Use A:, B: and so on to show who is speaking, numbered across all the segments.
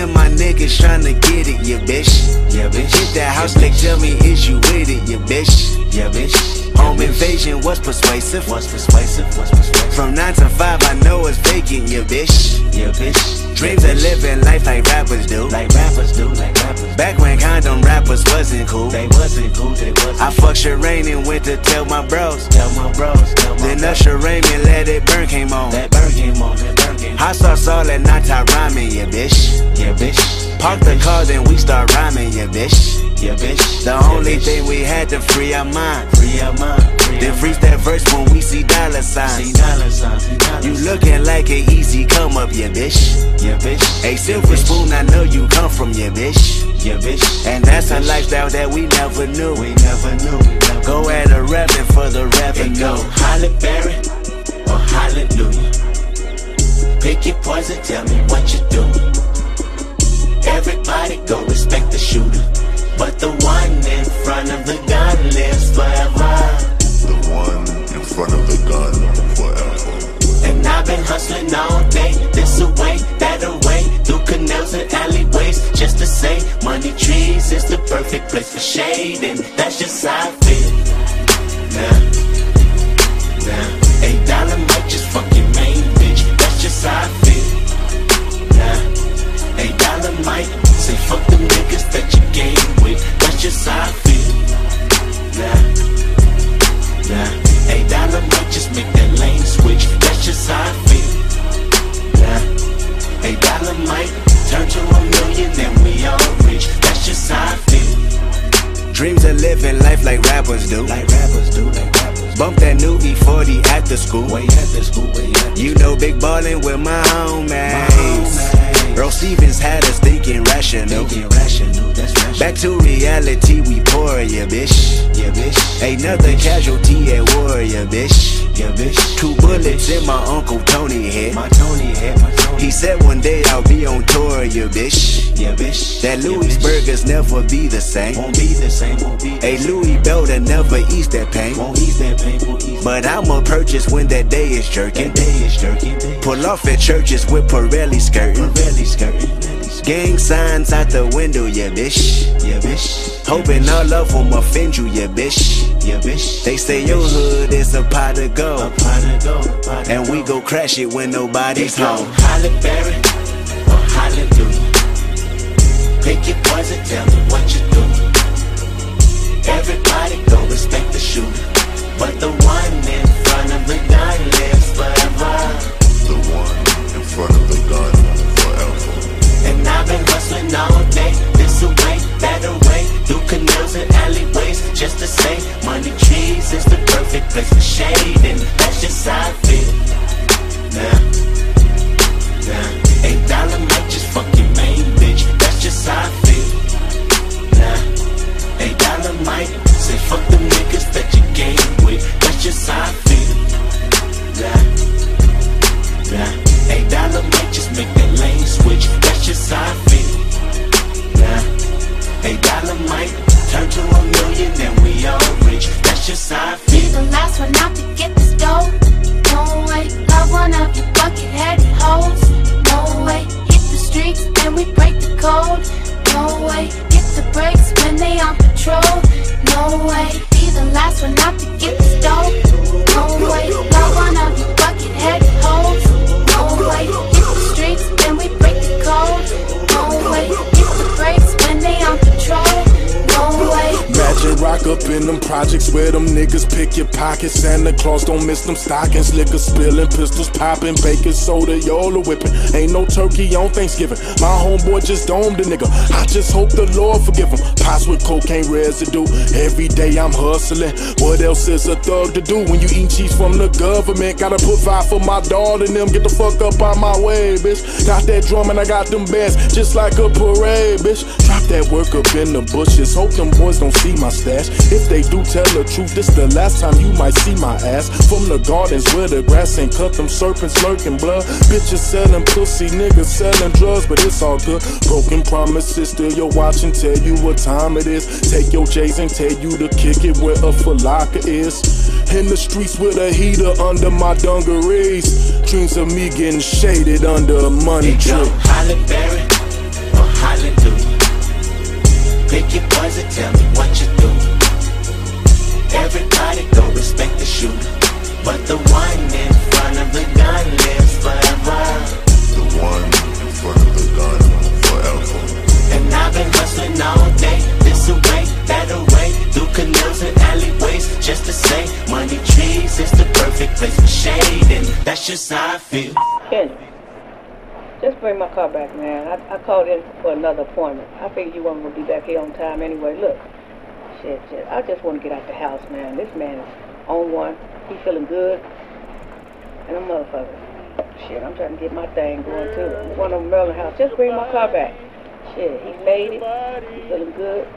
A: and my niggas tryna get it, yeah bitch.
B: Yeah bitch.
A: Hit that house, yeah, they tell me is you with it, yeah bitch.
B: Yeah bitch.
A: Home invasion was persuasive.
B: What's persuasive? What's persuasive?
A: From 9 to 5, I know it's vacant, yeah, bitch.
B: Yeah, bitch.
A: Dreams of living life like rappers do.
B: Like rappers do, like rappers.
A: Back when condom wrappers wasn't cool.
B: They wasn't cool, they wasn't.
A: I fucked Sherane and went to tell my bros.
B: tell my bros, tell my
A: Then. Usher Raymond let it burn came on.
B: That burn game on, that burn game.
A: Hot sauce all that night time rhyming, yeah, bitch.
B: Yeah, bitch.
A: Park the car, then we start rhyming, yeah, bitch.
B: Yeah, bitch.
A: The
B: Yeah,
A: only
B: bitch.
A: thing we had to free our mind.
B: Free our mind. Free
A: Then freeze that verse when we see dollar
B: See
A: signs.
B: dollar signs, see dollar
A: You looking like an easy come up, yeah, bitch.
B: Yeah, bitch.
A: A silver spoon, I know you come from, yeah, bitch.
B: Yeah, bitch.
A: And that's a lifestyle that we never knew.
B: We never knew. We never
A: Go at a rapping for the
B: It
A: revenue.
B: go Halle Berry or Hallelujah. Pick your poison, tell me what you do. Everybody go respect the shooter. But the one in front of the gun lives forever.
C: The one in front of the gun forever.
B: And I've been hustling all day, this away, that away, through canals and alleyways, just to say, money trees is the perfect place for shade, and that's just how I feel. Now, now,
A: Dreams of living life like rappers do.
B: Like rappers do, like rappers.
A: Bump that new E40 at the school.
B: Way at the school, way the
A: You know, big ballin' with my homies. Earl Stevens had us thinking rational.
B: Thinking rational, that's rational.
A: Back to reality, we poor, yeah, bitch.
B: yeah, bitch.
A: Ain't nothing casualty at war, yeah, bitch.
B: Yeah, bitch.
A: Two bullets in my Uncle Tony head.
B: My Tony head,
A: said one day I'll be on tour, yeah, bitch.
B: yeah, bitch.
A: That
B: Yeah,
A: Louis
B: bitch.
A: burgers never be the same.
B: won't be the same, won't be.
A: A. Louis belt never ease that pain.
B: won't ease that pain, won't ease.
A: But I'ma purchase when that day is jerking.
B: that day is jerky, day.
A: Pull off at churches with Pirelli skirting.
B: Really skirting.
A: Gang signs out the window, yeah, bitch.
B: Yeah, bitch.
A: Hoping all of them offend you, yeah, bitch.
B: Yeah, bitch.
A: They say your hood is a pot of
B: A
A: gold.
B: pot of gold, pot of
A: And we go crash it when nobody's
B: It's
A: home.
B: Halle Berry or Hallelujah. Pick your poison, tell me what you do. Everybody go respect the shooter. But the one in front of the gun lives forever.
C: The one in front of the gun forever.
B: And I've been hustling all day, this away, that away, through canals and alleyways, just to
D: code. No way, hit the brakes when they on patrol. No way, be the last one out to get
E: Rock up in them projects where them niggas pick your pockets. Santa Claus don't miss them stockings. Liquor spilling, pistols popping, baking soda, Yola whipping. Ain't no turkey on Thanksgiving. My homeboy just domed a nigga. I just hope the Lord forgive him. Pots with cocaine residue. Every day I'm hustling. What else is a thug to do when you eat cheese from the government? Gotta provide for my daughter and them. Get the fuck up out my way, bitch. Got that drum and I got them bands just like a parade, bitch. That work up in the bushes. Hope them boys don't see my stash. If they do tell the truth, this the last time you might see my ass. From the gardens where the grass ain't cut, them serpents lurking blood. Bitches selling pussy, niggas selling drugs, but it's all good. Broken promises, still your watch and tell you what time it is. Take your J's and tell you to kick it where a Foot Locker is. In the streets with a heater under my dungarees. Dreams of me getting shaded under a money tree.
B: Halle Berry Pick your poison, tell me what you do. Everybody go respect the shooter. But the one in front of the gun lives forever.
C: The one in front of the gun forever.
B: And I've been hustling all day, this away, that away, through canals and alleyways, just to say, money trees is the perfect place for shade, and that's just how I feel.
F: Kenny, just bring my car back, man. I, I called in for another appointment. I figured you gonna be back here on time anyway. Look, shit, shit. I just want to get out the house, man. This man is on one. He feeling good, and a motherfucker. Shit, I'm trying to get my thing going too. I'm going to Maryland house. Just bring my car back. Shit, he faded. He feeling good.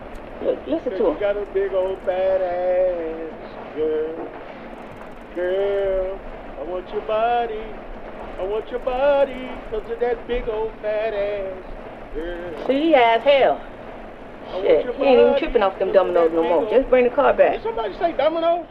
F: Look, listen to him.
G: You got a big old fat ass, girl. Girl, I want your body. I want your body because of that big old fat ass, girl.
F: See, he as hell. Shit, he ain't even tripping off them dominoes no more. Just bring the car back.
G: Did somebody say dominoes?